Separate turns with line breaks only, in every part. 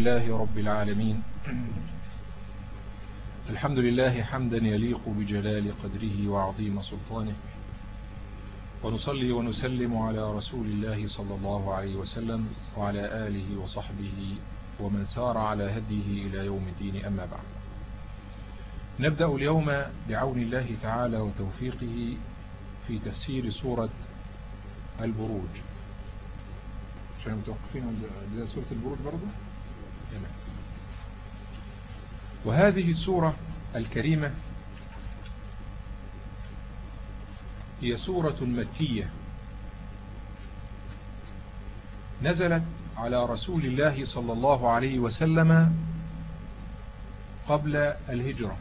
لله رب العالمين الحمد لله حمدا يليق بجلال قدره وعظيم سلطانه ونصلي ونسلم على رسول الله صلى الله عليه وسلم وعلى آله وصحبه ومن سار على هديه إلى يوم الدين أما بعد نبدأ اليوم بعون الله تعالى وتوفيقه في تفسير سورة البروج عشان متوقفين عند سورة البروج برضه وهذه السورة الكريمة هي سورة مكية نزلت على رسول الله صلى الله عليه وسلم قبل الهجرة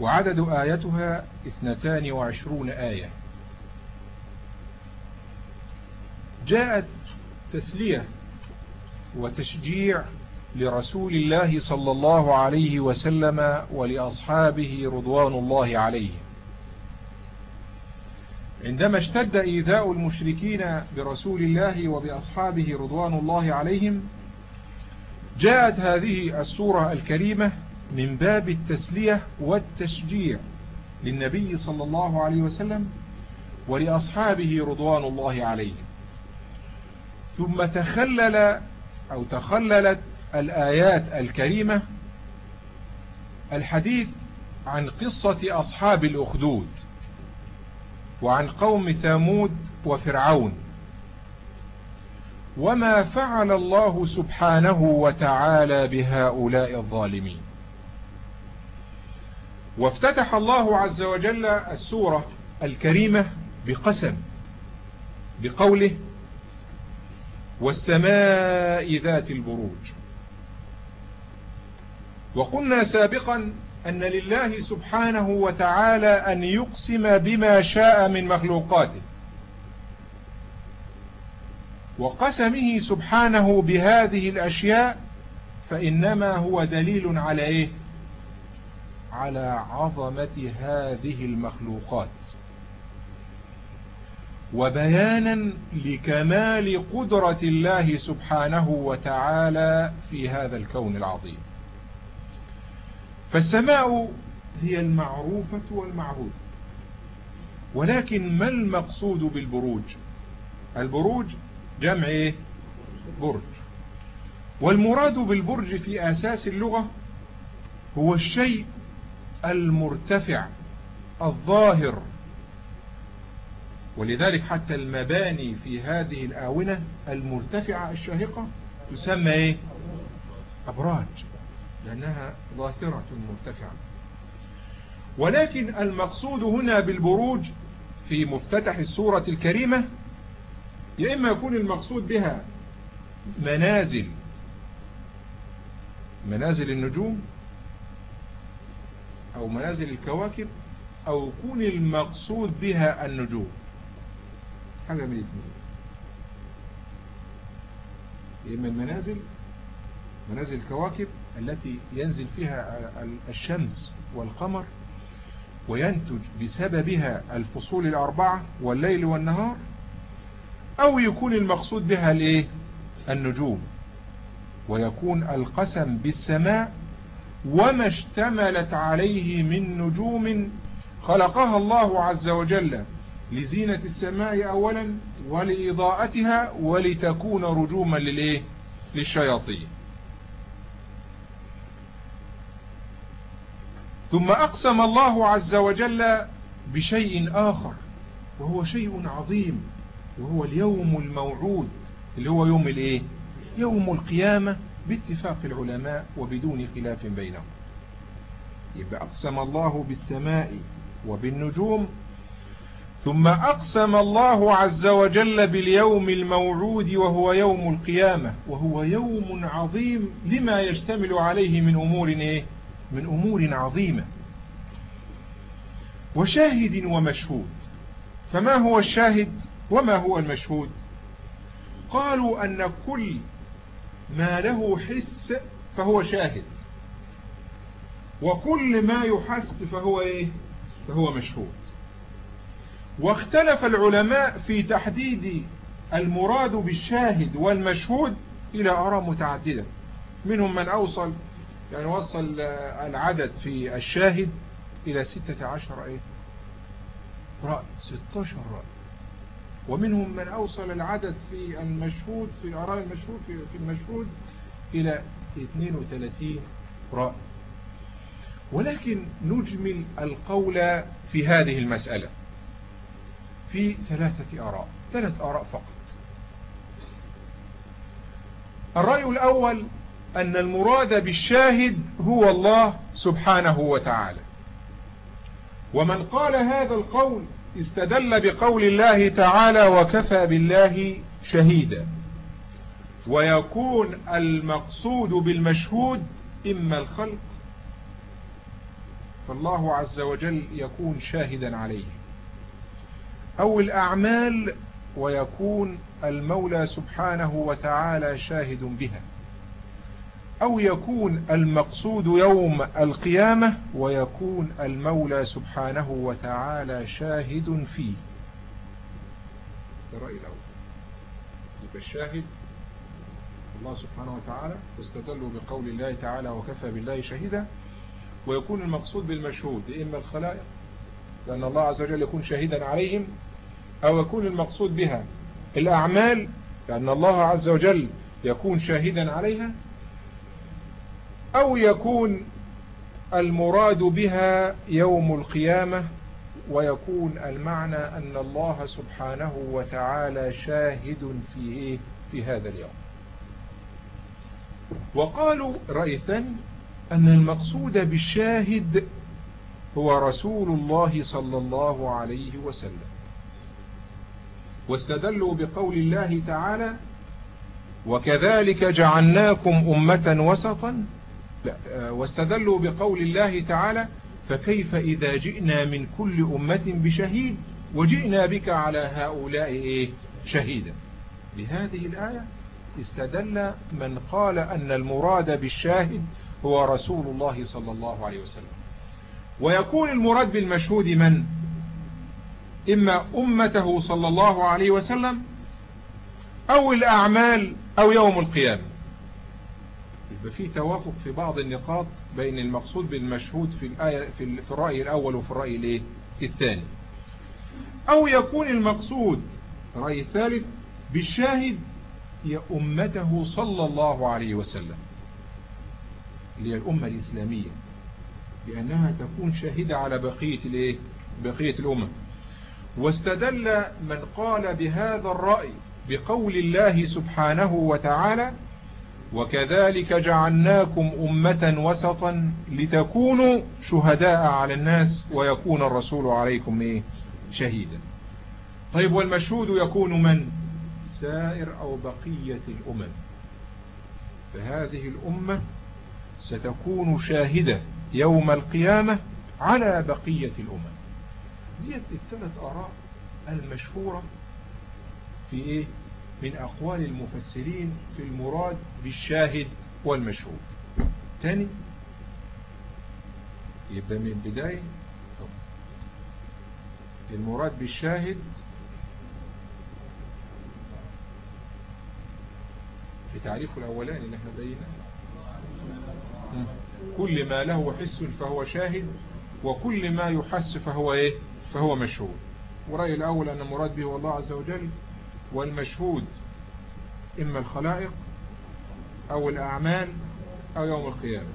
وعدد آياتها اثنتان وعشرون آية جاءت تسلية وتشجيع لرسول الله صلى الله عليه وسلم ولأصحابه رضوان الله عليه عندما اشتد إيذاء المشركين برسول الله وبأصحابه رضوان الله عليهم جاءت هذه السورة الكريمة من باب التسلية والتشجيع للنبي صلى الله عليه وسلم ولأصحابه رضوان الله عليهم ثم تخلل أو تخللت الآيات الكريمة الحديث عن قصة أصحاب الأخدود وعن قوم ثامود وفرعون وما فعل الله سبحانه وتعالى بهؤلاء الظالمين وافتتح الله عز وجل السورة الكريمة بقسم بقوله والسماء ذات البروج وقلنا سابقا أن لله سبحانه وتعالى أن يقسم بما شاء من مخلوقاته وقسمه سبحانه بهذه الأشياء فإنما هو دليل على إيه على عظمة هذه المخلوقات وبيانا لكمال قدرة الله سبحانه وتعالى في هذا الكون العظيم فالسماء هي المعروفة والمعهود ولكن ما المقصود بالبروج البروج جمع ايه برج والمراد بالبرج في أساس اللغة هو الشيء المرتفع الظاهر ولذلك حتى المباني في هذه الآونة المرتفعة الشاهقة تسمى ايه أبراج لأنها ظاهرة مرتفعة ولكن المقصود هنا بالبروج في مفتتح السورة الكريمة يا إما يكون المقصود بها منازل منازل النجوم أو منازل الكواكب أو يكون المقصود بها النجوم حاجة من الاثنين يا إما المنازل منازل الكواكب التي ينزل فيها الشمس والقمر وينتج بسببها الفصول الأربعة والليل والنهار أو يكون المقصود بها الايه النجوم ويكون القسم بالسماء وما اشتملت عليه من نجوم خلقها الله عز وجل لزينة السماء أولا ولإضاءتها ولتكون رجوما للإيه للشياطين ثم أقسم الله عز وجل بشيء آخر وهو شيء عظيم وهو اليوم الموعود اللي هو يوم الايه يوم القيامة باتفاق العلماء وبدون خلاف بينهم يبقى أقسم الله بالسماء وبالنجوم ثم أقسم الله عز وجل باليوم الموعود وهو يوم القيامة وهو يوم عظيم لما يشتمل عليه من أمور إيه؟ من أمور عظيمة وشاهد ومشهود فما هو الشاهد وما هو المشهود قالوا أن كل ما له حس فهو شاهد وكل ما يحس فهو إيه؟ فهو مشهود واختلف العلماء في تحديد المراد بالشاهد والمشهود إلى آراء متعددة منهم من أوصل يعني وصل العدد في الشاهد إلى ستة عشر إيه؟ رأي عشر رأي ومنهم من أوصل العدد في المشهود في آراء المشهود في المشهود إلى 32 رأي ولكن نجمل القول في هذه المسألة في ثلاثة آراء ثلاث آراء فقط الرأي الأول أن المراد بالشاهد هو الله سبحانه وتعالى ومن قال هذا القول استدل بقول الله تعالى وكفى بالله شهيدا ويكون المقصود بالمشهود إما الخلق فالله عز وجل يكون شاهدا عليه أو الأعمال ويكون المولى سبحانه وتعالى شاهد بها أو يكون المقصود يوم القيامة ويكون المولى سبحانه وتعالى شاهد فيه الرأي الأول يبقى الشاهد الله سبحانه وتعالى واستدلوا بقول الله تعالى وكفى بالله شهيدا ويكون المقصود بالمشهود إما الخلائق لأن الله عز وجل يكون شهيدا عليهم أو يكون المقصود بها الأعمال لأن الله عز وجل يكون شاهدا عليها أو يكون المراد بها يوم القيامة ويكون المعنى أن الله سبحانه وتعالى شاهد فيه في هذا اليوم وقالوا رئيسا أن المقصود بالشاهد هو رسول الله صلى الله عليه وسلم واستدلوا بقول الله تعالى وكذلك جعلناكم أمة وسطا آه، واستدلوا بقول الله تعالى فكيف إذا جئنا من كل أمة بشهيد وجئنا بك على هؤلاء إيه شهيدا بهذه الآية استدل من قال أن المراد بالشاهد هو رسول الله صلى الله عليه وسلم ويكون المراد بالمشهود من إما أمته صلى الله عليه وسلم أو الأعمال أو يوم القيامة يبقى في توافق في بعض النقاط بين المقصود بالمشهود في الآية في الرأي الأول وفي الرأي الايه الثاني أو يكون المقصود رأي الثالث بالشاهد هي أمته صلى الله عليه وسلم اللي هي الأمة الإسلامية لأنها تكون شاهدة على بقية الايه بقية الأمة واستدل من قال بهذا الرأي بقول الله سبحانه وتعالى وكذلك جعلناكم أمة وسطا لتكونوا شهداء على الناس ويكون الرسول عليكم إيه شهيدا طيب والمشهود يكون من سائر أو بقية الأمم فهذه الأمة ستكون شاهدة يوم القيامة على بقية الأمم ديت الثلاث آراء المشهورة في إيه؟ من أقوال المفسرين في المراد بالشاهد والمشهود تاني يبقى من البداية المراد بالشاهد في تعريفه الأولاني اللي احنا بيناه كل ما له حس فهو شاهد وكل ما يحس فهو ايه فهو مشهود ورأي الأول أن مراد به هو الله عز وجل والمشهود إما الخلائق أو الأعمال أو يوم القيامة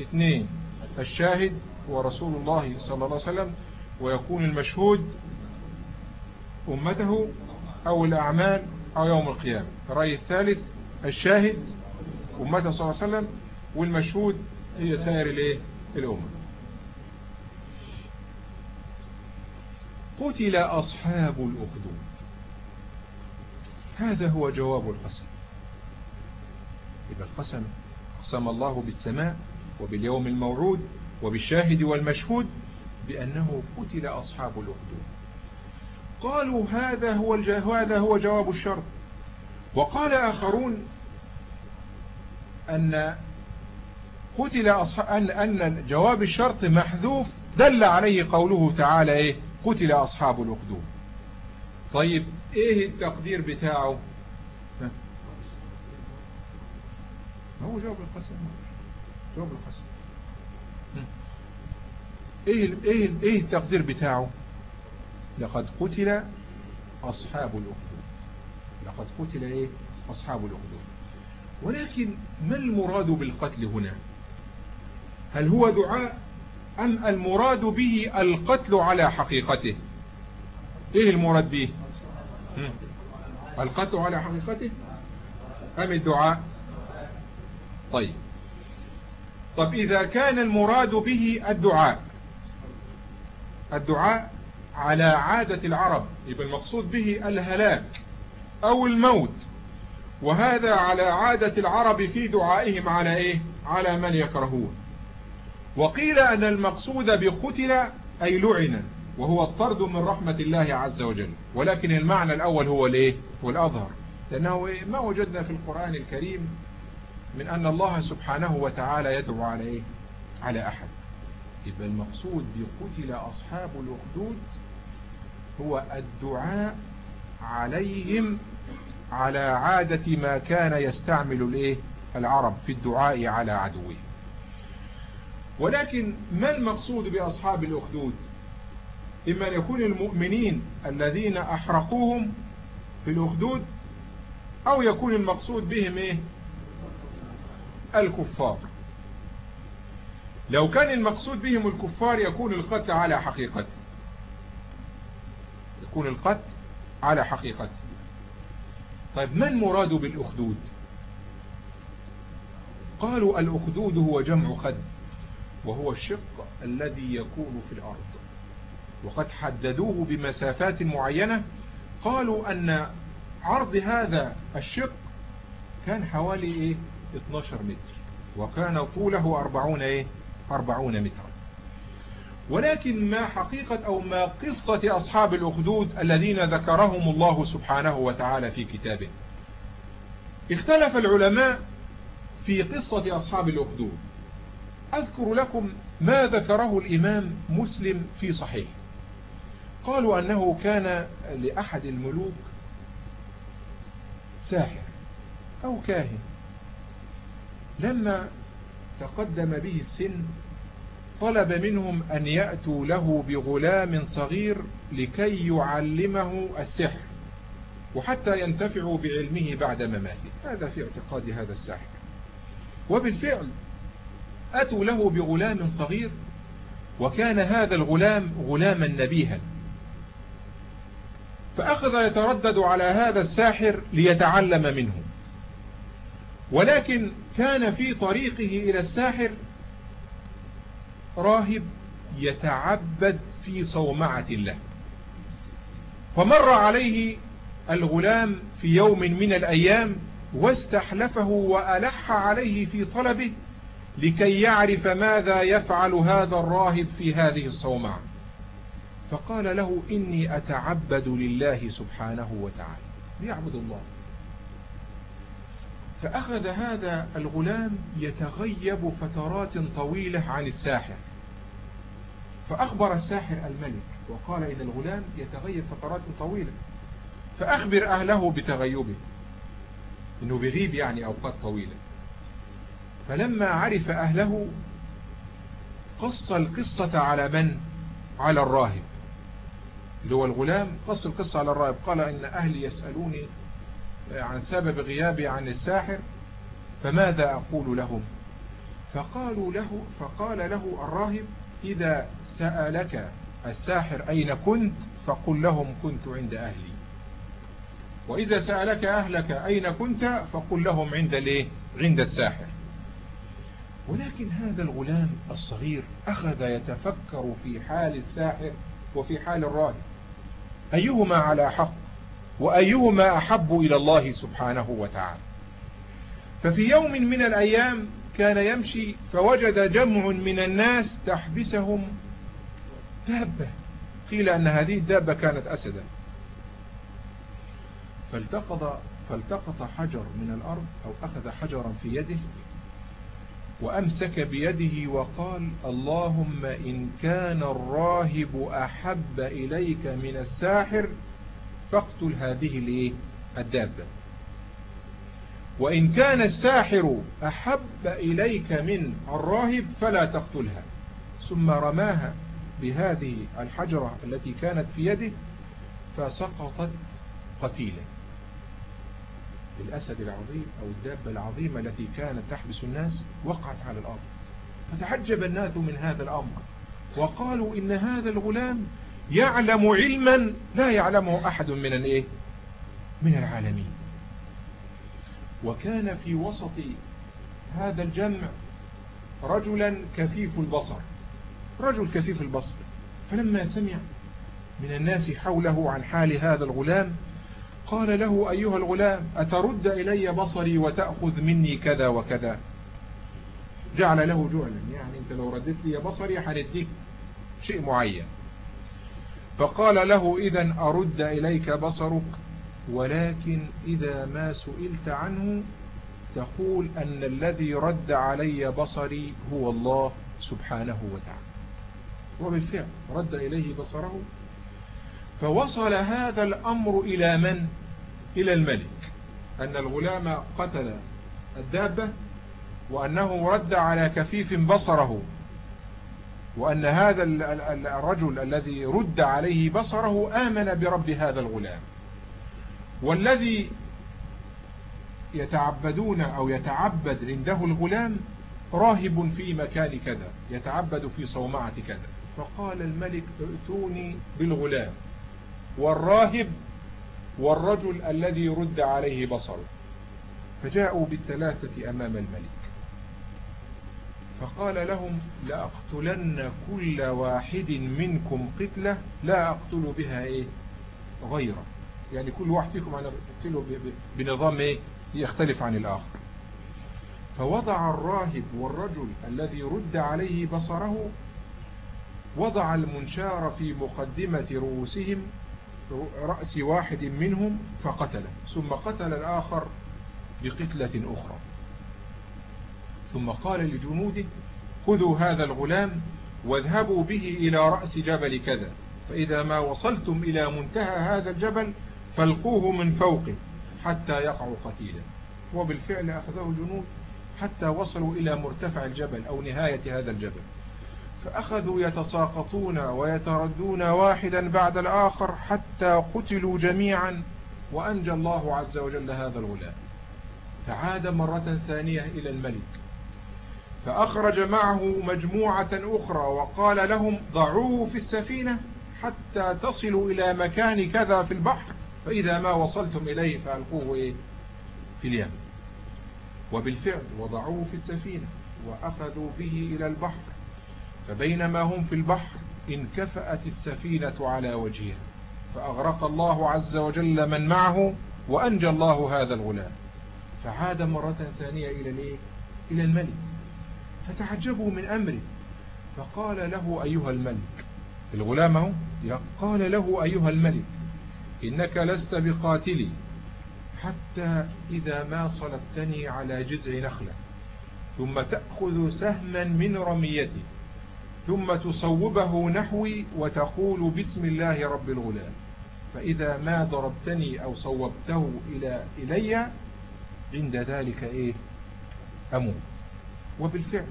اثنين الشاهد هو رسول الله صلى الله عليه وسلم ويكون المشهود أمته أو الأعمال أو يوم القيامة الرأي الثالث الشاهد أمته صلى الله عليه وسلم والمشهود هي سائر الايه الأمة قتل أصحاب الأخدود هذا هو جواب القسم إذا القسم أقسم الله بالسماء وباليوم الموعود وبالشاهد والمشهود بأنه قتل أصحاب الأخدود قالوا هذا هو, هذا هو جواب الشرط وقال آخرون أن قتل أن, أن جواب الشرط محذوف دل عليه قوله تعالى إيه قتل أصحاب الأخدود طيب إيه التقدير بتاعه ما هو جواب القسم جواب القسم ايه ايه ايه التقدير بتاعه لقد قتل اصحاب الاخدود لقد قتل ايه اصحاب الاخدود ولكن ما المراد بالقتل هنا هل هو دعاء أم المراد به القتل على حقيقته إيه المراد به القتل على حقيقته أم الدعاء طيب طب إذا كان المراد به الدعاء الدعاء على عادة العرب يبقى المقصود به الهلاك أو الموت وهذا على عادة العرب في دعائهم على إيه على من يكرهون وقيل أن المقصود بقتل أي لعن وهو الطرد من رحمة الله عز وجل ولكن المعنى الأول هو الايه هو الأظهر لأنه ما وجدنا في القرآن الكريم من أن الله سبحانه وتعالى يدعو على إيه على أحد يبقى المقصود بقتل أصحاب الأخدود هو الدعاء عليهم على عادة ما كان يستعمل الإيه العرب في الدعاء على عدوهم ولكن ما المقصود بأصحاب الأخدود إما أن يكون المؤمنين الذين أحرقوهم في الأخدود أو يكون المقصود بهم إيه؟ الكفار لو كان المقصود بهم الكفار يكون القتل على حقيقته يكون القتل على حقيقته طيب ما المراد بالأخدود قالوا الأخدود هو جمع خد وهو الشق الذي يكون في الأرض وقد حددوه بمسافات معينة قالوا أن عرض هذا الشق كان حوالي إيه 12 متر وكان طوله 40 إيه 40 مترا ولكن ما حقيقة أو ما قصة أصحاب الأخدود الذين ذكرهم الله سبحانه وتعالى في كتابه اختلف العلماء في قصة أصحاب الأخدود أذكر لكم ما ذكره الإمام مسلم في صحيح قالوا أنه كان لأحد الملوك ساحر أو كاهن لما تقدم به السن طلب منهم أن يأتوا له بغلام صغير لكي يعلمه السحر وحتى ينتفعوا بعلمه بعد مماته هذا في اعتقاد هذا الساحر وبالفعل أتوا له بغلام صغير وكان هذا الغلام غلاما نبيها فأخذ يتردد على هذا الساحر ليتعلم منه ولكن كان في طريقه إلى الساحر راهب يتعبد في صومعة له فمر عليه الغلام في يوم من الأيام واستحلفه وألح عليه في طلبه لكي يعرف ماذا يفعل هذا الراهب في هذه الصومعة فقال له إني أتعبد لله سبحانه وتعالى ليعبد الله فأخذ هذا الغلام يتغيب فترات طويلة عن الساحر فأخبر الساحر الملك وقال إن الغلام يتغيب فترات طويلة فأخبر أهله بتغيبه إنه بيغيب يعني أوقات طويلة فلما عرف أهله قص القصة على من؟ على الراهب اللي هو الغلام قص القصة على الراهب قال إن أهلي يسألوني عن سبب غيابي عن الساحر فماذا أقول لهم فقالوا له فقال له الراهب إذا سألك الساحر أين كنت فقل لهم كنت عند أهلي وإذا سألك أهلك أين كنت فقل لهم عند ليه عند الساحر ولكن هذا الغلام الصغير أخذ يتفكر في حال الساحر وفي حال الراهب أيهما على حق وأيهما أحب إلى الله سبحانه وتعالى ففي يوم من الأيام كان يمشي فوجد جمع من الناس تحبسهم دابة قيل أن هذه الدابة كانت أسدا فالتقط, فالتقط حجر من الأرض أو أخذ حجرا في يده وأمسك بيده وقال اللهم إن كان الراهب أحب إليك من الساحر فاقتل هذه الدابة وإن كان الساحر أحب إليك من الراهب فلا تقتلها ثم رماها بهذه الحجرة التي كانت في يده فسقطت قتيلا الأسد العظيم أو الدابة العظيمة التي كانت تحبس الناس وقعت على الأرض فتعجب الناس من هذا الأمر وقالوا إن هذا الغلام
يعلم علما
لا يعلمه أحد من الإيه؟ من العالمين وكان في وسط هذا الجمع رجلا كفيف البصر رجل كفيف البصر فلما سمع من الناس حوله عن حال هذا الغلام قال له أيها الغلام أترد إلي بصري وتأخذ مني كذا وكذا جعل له جعلا يعني أنت لو ردت لي بصري هنديك شيء معين فقال له إذا أرد إليك بصرك ولكن إذا ما سئلت عنه تقول أن الذي رد علي بصري هو الله سبحانه وتعالى وبالفعل رد إليه بصره فوصل هذا الأمر إلى من؟ إلى الملك أن الغلام قتل الدابة وأنه رد على كفيف بصره وأن هذا الرجل الذي رد عليه بصره آمن برب هذا الغلام والذي يتعبدون أو يتعبد عنده الغلام راهب في مكان كذا يتعبد في صومعة كذا فقال الملك ائتوني بالغلام والراهب والرجل الذي رد عليه بصره فجاءوا بالثلاثة أمام الملك فقال لهم لأقتلن كل واحد منكم قتلة لا أقتل بها إيه غيره يعني كل واحد فيكم أنا أقتله بنظام إيه يختلف عن الآخر فوضع الراهب والرجل الذي رد عليه بصره وضع المنشار في مقدمة رؤوسهم رأس واحد منهم فقتله ثم قتل الآخر بقتلة أخرى ثم قال لجنوده خذوا هذا الغلام واذهبوا به إلى رأس جبل كذا فإذا ما وصلتم إلى منتهى هذا الجبل فالقوه من فوقه حتى يقع قتيلا وبالفعل أخذه الجنود حتى وصلوا إلى مرتفع الجبل أو نهاية هذا الجبل فأخذوا يتساقطون ويتردون واحدا بعد الآخر حتى قتلوا جميعا وأنجى الله عز وجل هذا الغلام فعاد مرة ثانية إلى الملك فأخرج معه مجموعة أخرى وقال لهم ضعوه في السفينة حتى تصلوا إلى مكان كذا في البحر فإذا ما وصلتم إليه فألقوه إيه؟ في اليم وبالفعل وضعوه في السفينة وأخذوا به إلى البحر فبينما هم في البحر انكفأت السفينة على وجهها فأغرق الله عز وجل من معه وأنجى الله هذا الغلام فعاد مرة ثانية إلى الإيه؟ إلى الملك فتعجبوا من أمره فقال له أيها الملك الغلام قال له أيها الملك إنك لست بقاتلي حتى إذا ما صلبتني على جذع نخلة ثم تأخذ سهما من رميتي ثم تصوبه نحوي وتقول بسم الله رب الغلام فإذا ما ضربتني أو صوبته إلى إلي عند ذلك إيه أموت وبالفعل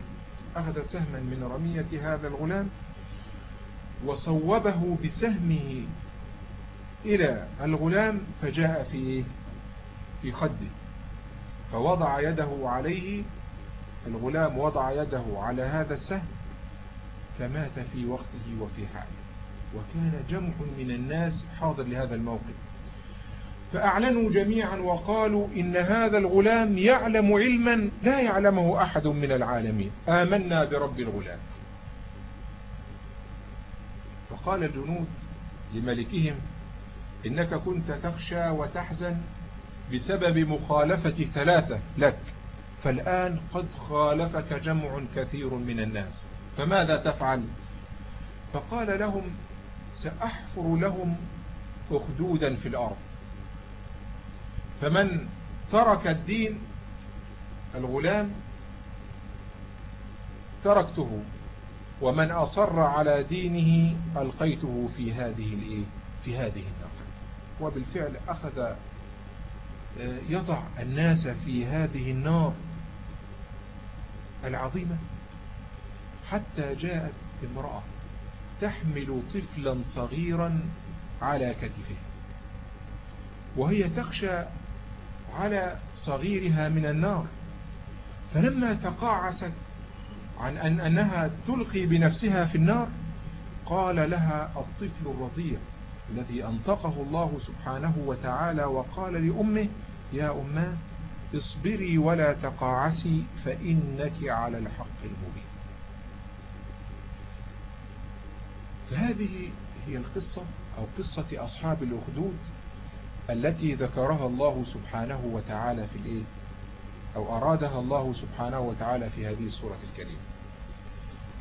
أخذ سهما من رمية هذا الغلام وصوبه بسهمه إلى الغلام فجاء في إيه؟ في خده فوضع يده عليه الغلام وضع يده على هذا السهم فمات في وقته وفي حاله وكان جمع من الناس حاضر لهذا الموقف فأعلنوا جميعا وقالوا إن هذا الغلام يعلم علما لا يعلمه أحد من العالمين آمنا برب الغلام فقال الجنود لملكهم إنك كنت تخشى وتحزن بسبب مخالفة ثلاثة لك فالآن قد خالفك جمع كثير من الناس فماذا تفعل فقال لهم سأحفر لهم أخدودا في الأرض فمن ترك الدين الغلام تركته ومن أصر على دينه ألقيته في هذه الإيه في هذه النار وبالفعل أخذ آه، يضع الناس في هذه النار العظيمة حتى جاءت امرأة تحمل طفلا صغيرا على كتفه وهي تخشى على صغيرها من النار فلما تقاعست عن أن أنها تلقي بنفسها في النار قال لها الطفل الرضيع الذي أنطقه الله سبحانه وتعالى وقال لأمه يا أمه اصبري ولا تقاعسي فإنك على الحق المبين فهذه هي القصة أو قصة أصحاب الأخدود التي ذكرها الله سبحانه وتعالى في الإيه أو أرادها الله سبحانه وتعالى في هذه السورة الكريمة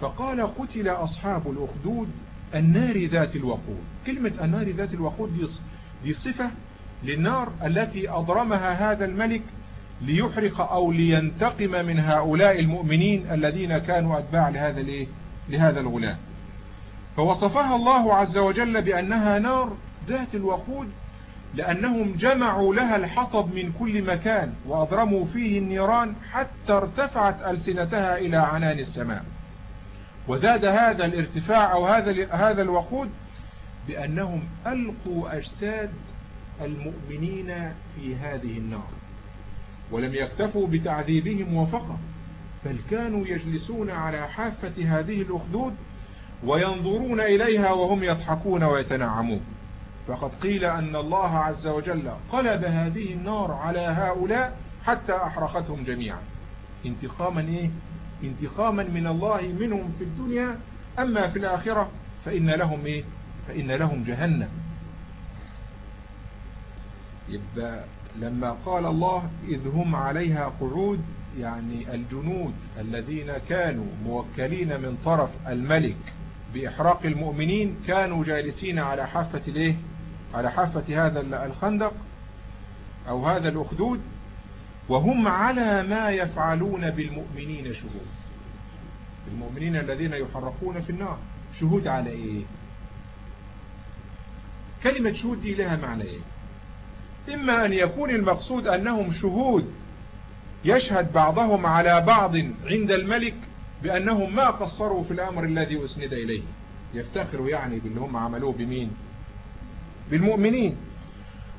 فقال قتل أصحاب الأخدود النار ذات الوقود كلمة النار ذات الوقود دي, دي صفة للنار التي أضرمها هذا الملك ليحرق أو لينتقم من هؤلاء المؤمنين الذين كانوا أتباع لهذا, لهذا الغلام فوصفها الله عز وجل بأنها نار ذات الوقود لأنهم جمعوا لها الحطب من كل مكان وأضرموا فيه النيران حتى ارتفعت ألسنتها إلى عنان السماء وزاد هذا الارتفاع أو هذا هذا الوقود بأنهم ألقوا أجساد المؤمنين في هذه النار ولم يكتفوا بتعذيبهم وفقط بل كانوا يجلسون على حافة هذه الأخدود وينظرون إليها وهم يضحكون ويتنعمون فقد قيل أن الله عز وجل قلب هذه النار على هؤلاء حتى أحرقتهم جميعا انتقاما إيه؟ انتقاما من الله منهم في الدنيا أما في الآخرة فإن لهم إيه؟ فإن لهم جهنم يبقى لما قال الله إذ هم عليها قعود يعني الجنود الذين كانوا موكلين من طرف الملك بإحراق المؤمنين كانوا جالسين على حافة الايه على حافة هذا الخندق أو هذا الأخدود وهم على ما يفعلون بالمؤمنين شهود المؤمنين الذين يحرقون في النار شهود على إيه كلمة شهود دي لها معنى إيه إما أن يكون المقصود أنهم شهود يشهد بعضهم على بعض عند الملك بأنهم ما قصروا في الأمر الذي أسند إليه يفتخروا يعني باللي هم عملوه بمين بالمؤمنين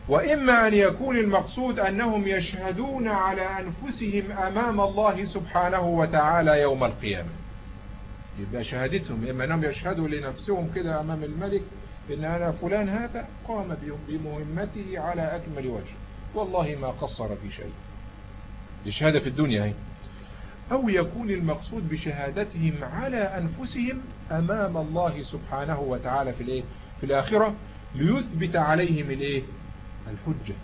وإما أن يكون المقصود أنهم يشهدون على أنفسهم أمام الله سبحانه وتعالى يوم القيامة يبقى شهادتهم إما أنهم يشهدوا لنفسهم كده أمام الملك إن أنا فلان هذا قام بمهمته على أكمل وجه والله ما قصر في شيء دي شهادة في الدنيا هين أو يكون المقصود بشهادتهم على أنفسهم أمام الله سبحانه وتعالى في الإيه؟ في الآخرة ليثبت عليهم الإيه؟ الحجة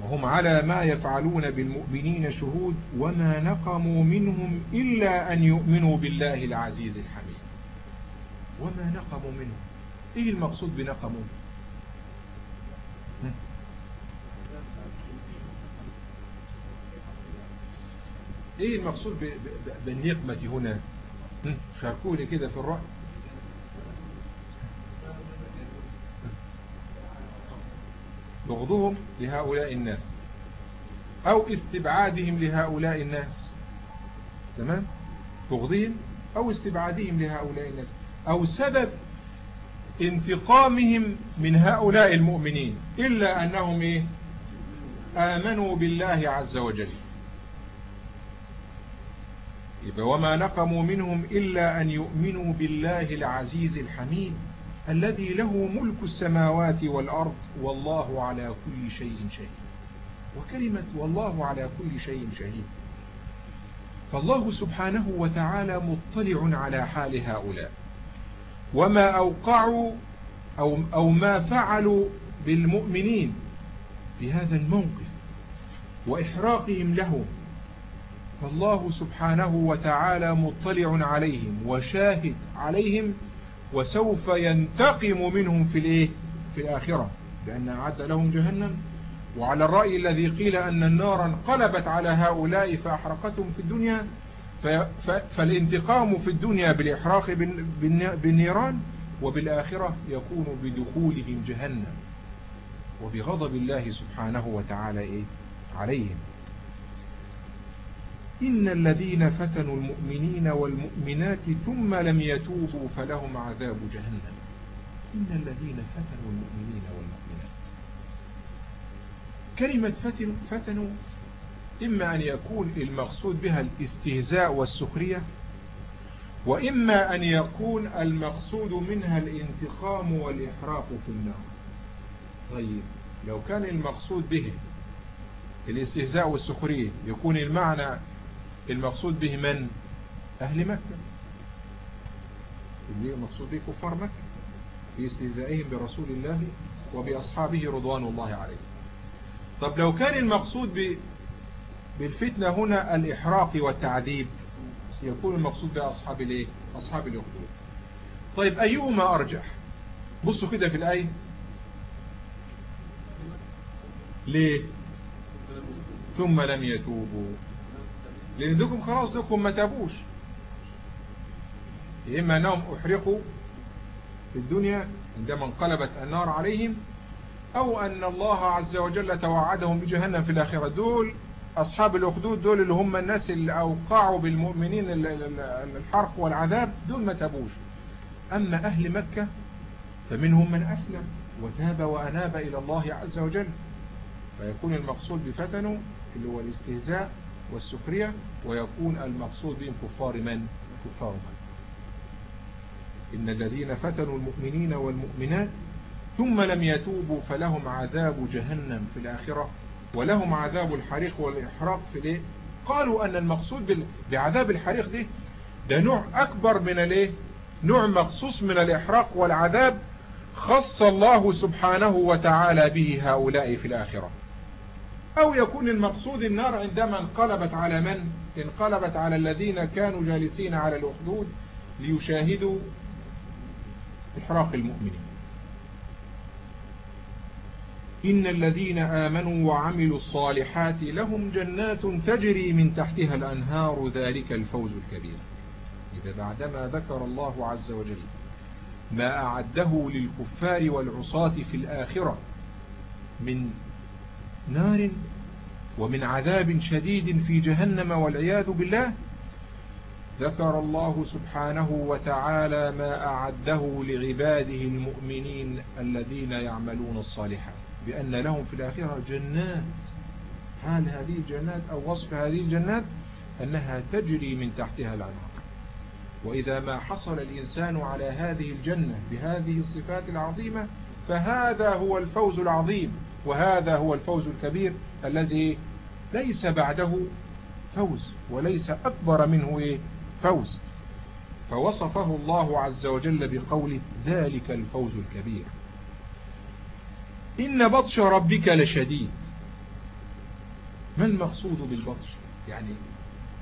وهم على ما يفعلون بالمؤمنين شهود وما نقموا منهم إلا أن يؤمنوا بالله العزيز الحميد وما نقموا منهم إيه المقصود بنقموا ايه المقصود بالنقمة هنا شاركوني كده في الرأي بغضهم لهؤلاء الناس او استبعادهم لهؤلاء الناس تمام بغضهم او استبعادهم لهؤلاء الناس او سبب انتقامهم من هؤلاء المؤمنين إلا أنهم إيه؟ آمنوا بالله عز وجل يبقى وما نقموا منهم إلا أن يؤمنوا بالله العزيز الحميد الذي له ملك السماوات والأرض والله على كل شيء شهيد وكلمة والله على كل شيء شهيد فالله سبحانه وتعالى مطلع على حال هؤلاء وما أوقعوا أو, أو ما فعلوا بالمؤمنين في هذا الموقف وإحراقهم لهم فالله سبحانه وتعالى مطلع عليهم وشاهد عليهم وسوف ينتقم منهم في الايه في الآخرة لأن أعد لهم جهنم وعلى الرأي الذي قيل أن النار انقلبت على هؤلاء فأحرقتهم في الدنيا فالانتقام في الدنيا بالإحراق بالنيران وبالآخرة يكون بدخولهم جهنم وبغضب الله سبحانه وتعالى إيه عليهم إن الذين فتنوا المؤمنين والمؤمنات ثم لم يتوبوا فلهم عذاب جهنم إن الذين فتنوا المؤمنين والمؤمنات كلمة فتن فتنوا إما أن يكون المقصود بها الاستهزاء والسخرية وإما أن يكون المقصود منها الانتقام والإحراق في النار طيب لو كان المقصود به الاستهزاء والسخرية يكون المعنى المقصود به من أهل مكة المقصود به كفار مكة في استهزائهم برسول الله وبأصحابه رضوان الله عليه طب لو كان المقصود بالفتنة هنا الإحراق والتعذيب يكون المقصود بأصحاب الايه أصحاب الأخدود طيب أيهما أرجح بصوا كده في الآية ليه ثم لم يتوبوا لأن دوكم خلاص دوكم ما تابوش يا إما أنهم أحرقوا في الدنيا عندما انقلبت النار عليهم أو أن الله عز وجل توعدهم بجهنم في الآخرة دول أصحاب الأخدود دول اللي هم الناس اللي أوقعوا بالمؤمنين الحرق والعذاب دول ما تابوش أما أهل مكة فمنهم من أسلم وتاب وأناب إلى الله عز وجل فيكون المقصود بفتنه اللي هو الاستهزاء والسخرية ويكون المقصود بهم كفار من؟ كفار من إن الذين فتنوا المؤمنين والمؤمنات ثم لم يتوبوا فلهم عذاب جهنم في الآخرة ولهم عذاب الحريق والإحراق في الايه قالوا أن المقصود بعذاب الحريق دي ده نوع أكبر من الايه نوع مخصوص من الإحراق والعذاب خص الله سبحانه وتعالى به هؤلاء في الآخرة أو يكون المقصود النار عندما انقلبت على من انقلبت على الذين كانوا جالسين على الأخدود ليشاهدوا إحراق المؤمنين إن الذين آمنوا وعملوا الصالحات لهم جنات تجري من تحتها الأنهار ذلك الفوز الكبير إذا بعدما ذكر الله عز وجل ما أعده للكفار والعصاة في الآخرة من نار ومن عذاب شديد في جهنم والعياذ بالله ذكر الله سبحانه وتعالى ما أعده لعباده المؤمنين الذين يعملون الصالحات بأن لهم في الآخرة جنات حال هذه الجنات أو وصف هذه الجنات أنها تجري من تحتها الأنهار وإذا ما حصل الإنسان على هذه الجنة بهذه الصفات العظيمة فهذا هو الفوز العظيم وهذا هو الفوز الكبير الذي ليس بعده فوز وليس أكبر منه إيه؟ فوز فوصفه الله عز وجل بقوله ذلك الفوز الكبير إن بطش ربك لشديد ما المقصود بالبطش يعني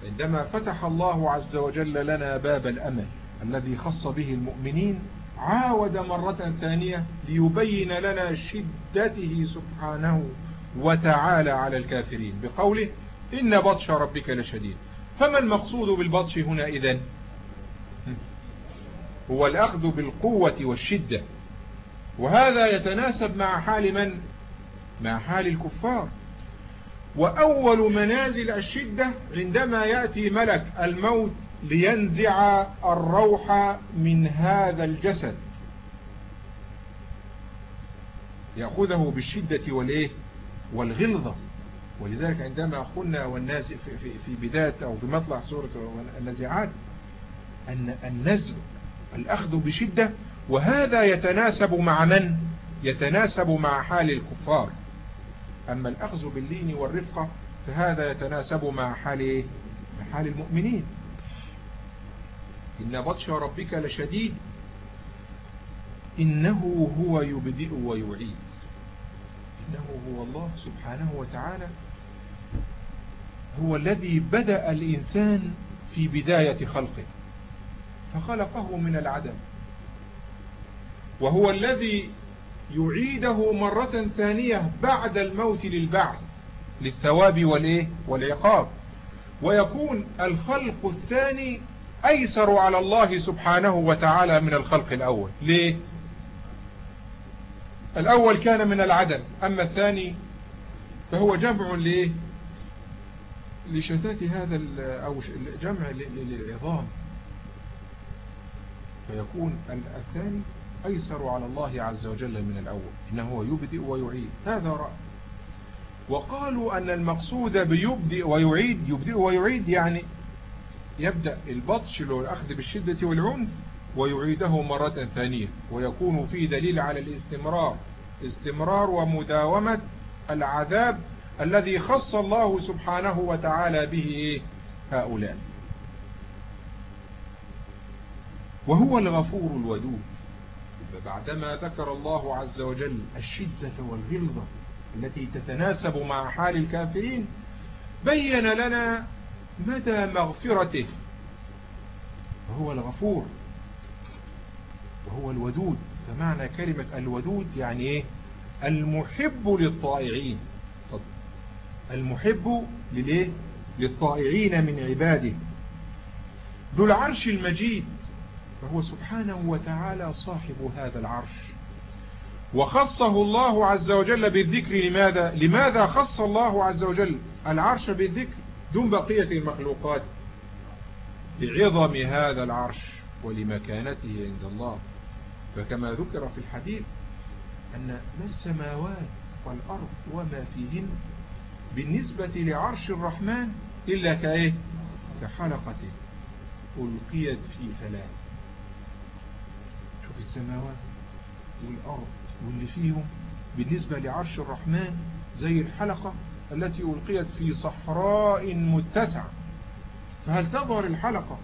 عندما فتح الله عز وجل لنا باب الأمل الذي خص به المؤمنين عاود مرة ثانية ليبين لنا شدته سبحانه وتعالى على الكافرين بقوله إن بطش ربك لشديد فما المقصود بالبطش هنا إذن هو الأخذ بالقوة والشدة وهذا يتناسب مع حال من مع حال الكفار وأول منازل الشدة عندما يأتي ملك الموت لينزع الروح من هذا الجسد يأخذه بالشدة والإيه والغلظة ولذلك عندما قلنا والناس في, في, بداية أو في مطلع سورة النزعات أن النزع الأخذ بشدة وهذا يتناسب مع من يتناسب مع حال الكفار أما الأخذ باللين والرفقة فهذا يتناسب مع حال إيه؟ مع حال المؤمنين إن بطش ربك لشديد إنه هو يبدئ ويعيد إنه هو الله سبحانه وتعالى هو الذي بدأ الإنسان في بداية خلقه فخلقه من العدم وهو الذي يعيده مرة ثانية بعد الموت للبعث للثواب والإيه والعقاب ويكون الخلق الثاني أيسر على الله سبحانه وتعالى من الخلق الأول ليه الأول كان من العدم أما الثاني فهو جمع ليه لشتات هذا أو جمع للعظام فيكون الثاني أيسر على الله عز وجل من الأول إنه يبدئ ويعيد هذا رأي وقالوا أن المقصود بيبدئ ويعيد يبدئ ويعيد يعني يبدأ البطش اللي هو الأخذ بالشدة والعنف ويعيده مرة ثانية ويكون فيه دليل على الاستمرار استمرار ومداومة العذاب الذي خص الله سبحانه وتعالى به هؤلاء وهو الغفور الودود فبعدما ذكر الله عز وجل الشدة والغلظة التي تتناسب مع حال الكافرين بين لنا مدى مغفرته فهو الغفور وهو الودود فمعنى كلمة الودود يعني ايه المحب للطائعين طب المحب لليه للطائعين من عباده ذو العرش المجيد فهو سبحانه وتعالى صاحب هذا العرش وخصه الله عز وجل بالذكر لماذا لماذا خص الله عز وجل العرش بالذكر دون بقية المخلوقات لعظم هذا العرش ولمكانته عند الله فكما ذكر في الحديث أن ما السماوات والأرض وما فيهن بالنسبة لعرش الرحمن إلا كإيه كحلقة ألقيت في فلاة شوف السماوات والأرض واللي فيهم بالنسبة لعرش الرحمن زي الحلقة التي ألقيت في صحراء متسعة فهل تظهر الحلقة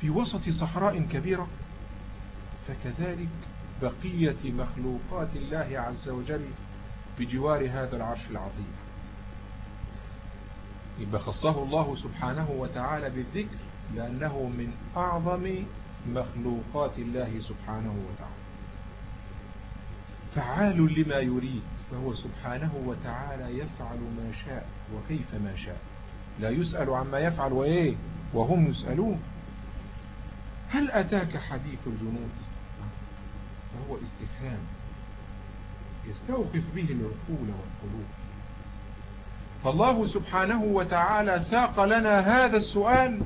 في وسط صحراء كبيرة فكذلك بقية مخلوقات الله عز وجل بجوار هذا العرش العظيم إذا خصه الله سبحانه وتعالى بالذكر لأنه من أعظم مخلوقات الله سبحانه وتعالى فعال لما يريد فهو سبحانه وتعالى يفعل ما شاء وكيف ما شاء لا يسأل عما يفعل وإيه وهم يسألون هل أتاك حديث الجنود فهو استفهام يستوقف به العقول والقلوب فالله سبحانه وتعالى ساق لنا هذا السؤال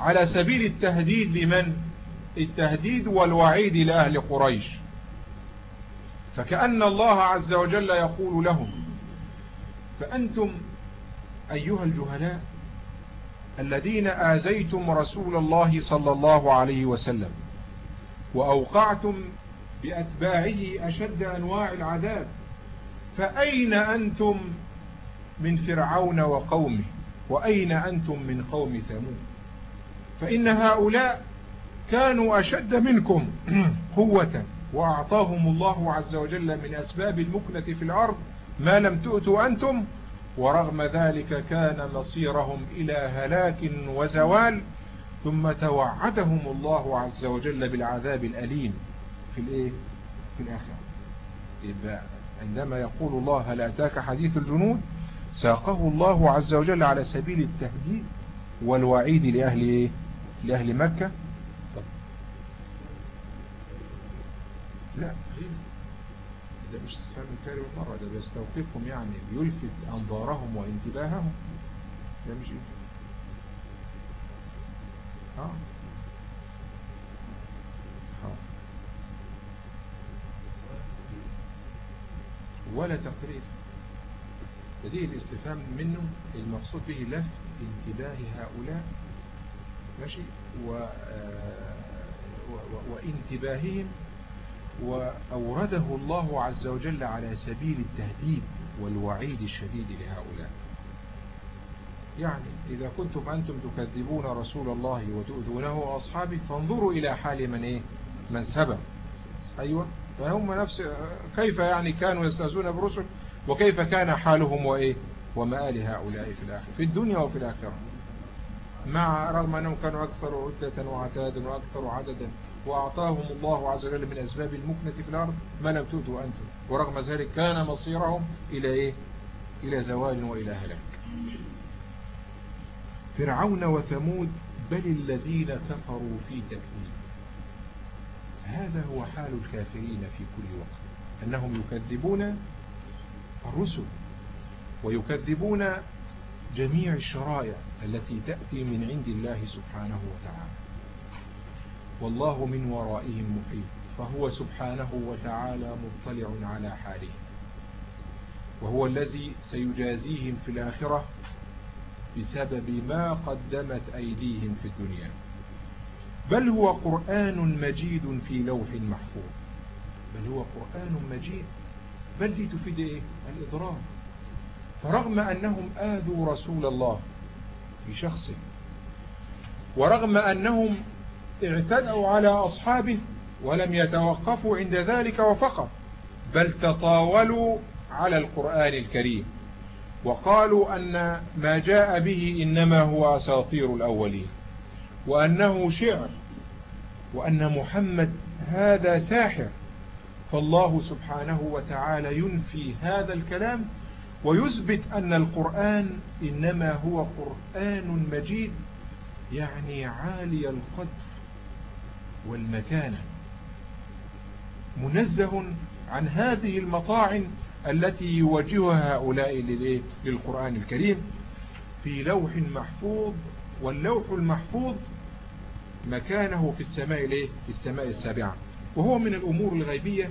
على سبيل التهديد لمن التهديد والوعيد لأهل قريش فكأن الله عز وجل يقول لهم فأنتم أيها الجهلاء الذين آزيتم رسول الله صلى الله عليه وسلم وأوقعتم بأتباعه أشد أنواع العذاب فأين أنتم من فرعون وقومه وأين أنتم من قوم ثمود فإن هؤلاء كانوا أشد منكم قوة وأعطاهم الله عز وجل من أسباب المكنة في الأرض ما لم تؤتوا أنتم ورغم ذلك كان مصيرهم إلى هلاك وزوال ثم توعدهم الله عز وجل بالعذاب الأليم في الايه في الآخرة يبقى عندما يقول الله هل أتاك حديث الجنود ساقه الله عز وجل على سبيل التهديد والوعيد لأهل, إيه؟ لأهل مكة لا نعم. ده مش استفهام انكاري والمرة ده بيستوقفهم يعني بيلفت انظارهم وانتباههم ده مش انكار آه. اه ولا تقرير بديه الاستفهام منه المقصود به لفت انتباه هؤلاء ماشي و... آه، و... وانتباههم وأورده الله عز وجل على سبيل التهديد والوعيد الشديد لهؤلاء يعني إذا كنتم أنتم تكذبون رسول الله وتؤذونه وأصحابه فانظروا إلى حال من إيه من سبق أيوة فهم نفس كيف يعني كانوا يستهزون برسل وكيف كان حالهم وإيه ومآل هؤلاء في الآخرة في الدنيا وفي الآخرة مع رغم أنهم كانوا أكثر عدة وعتادا وأكثر عددا وأعطاهم الله عز وجل من أسباب المكنة في الأرض ما لم تؤتوا أنتم ورغم ذلك كان مصيرهم إلى إيه؟ إلى زوال وإلى هلاك فرعون وثمود بل الذين كفروا في تكذيب هذا هو حال الكافرين في كل وقت أنهم يكذبون الرسل ويكذبون جميع الشرائع التي تأتي من عند الله سبحانه وتعالى والله من ورائهم محيط فهو سبحانه وتعالى مطلع على حالهم وهو الذي سيجازيهم في الآخرة بسبب ما قدمت أيديهم في الدنيا بل هو قرآن مجيد في لوح محفوظ بل هو قرآن مجيد بل دي تفيد إيه؟ الإضرار فرغم أنهم آذوا رسول الله بشخصه ورغم أنهم اعتدوا على أصحابه ولم يتوقفوا عند ذلك وفقط بل تطاولوا على القرآن الكريم وقالوا أن ما جاء به إنما هو أساطير الأولين وأنه شعر وأن محمد هذا ساحر فالله سبحانه وتعالى ينفي هذا الكلام ويثبت أن القرآن إنما هو قرآن مجيد يعني عالي القدر والمكانة منزه عن هذه المطاعن التي يواجهها هؤلاء للقرآن الكريم في لوح محفوظ واللوح المحفوظ مكانه في السماء في السماء السابعة وهو من الأمور الغيبية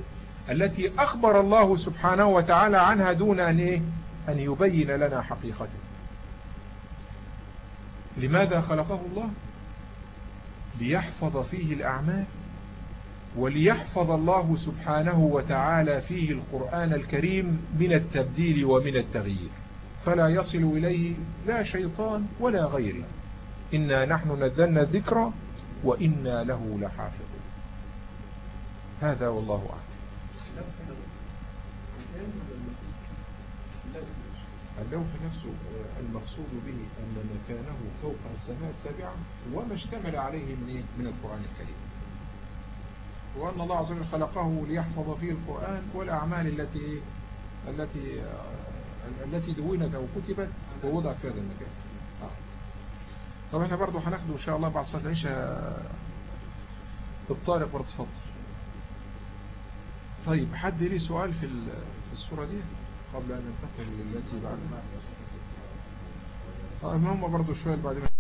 التي أخبر الله سبحانه وتعالى عنها دون أن, إيه؟ أن يبين لنا حقيقته لماذا خلقه الله ليحفظ فيه الأعمال وليحفظ الله سبحانه وتعالى فيه القرآن الكريم من التبديل ومن التغيير فلا يصل إليه لا شيطان ولا غيره إنا نحن نزلنا الذكر وإنا له لحافظ هذا والله أعلم اللوح نفسه المقصود به أن مكانه فوق السماء السابعة وما اشتمل عليه من إيه؟ من القرآن الكريم وأن الله عز وجل خلقه ليحفظ فيه القرآن والأعمال التي التي التي دونت أو كتبت ووضعت في هذا المكان آه. طب احنا برضو هناخده إن شاء الله بعد صلاة العشاء الطارق برضو تفضل طيب حد ليه سؤال في الصورة دي؟ قبل أن ننتقل للتي بعدها آه، المهم برضه شوية بعد ما